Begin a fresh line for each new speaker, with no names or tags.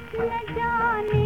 न जाने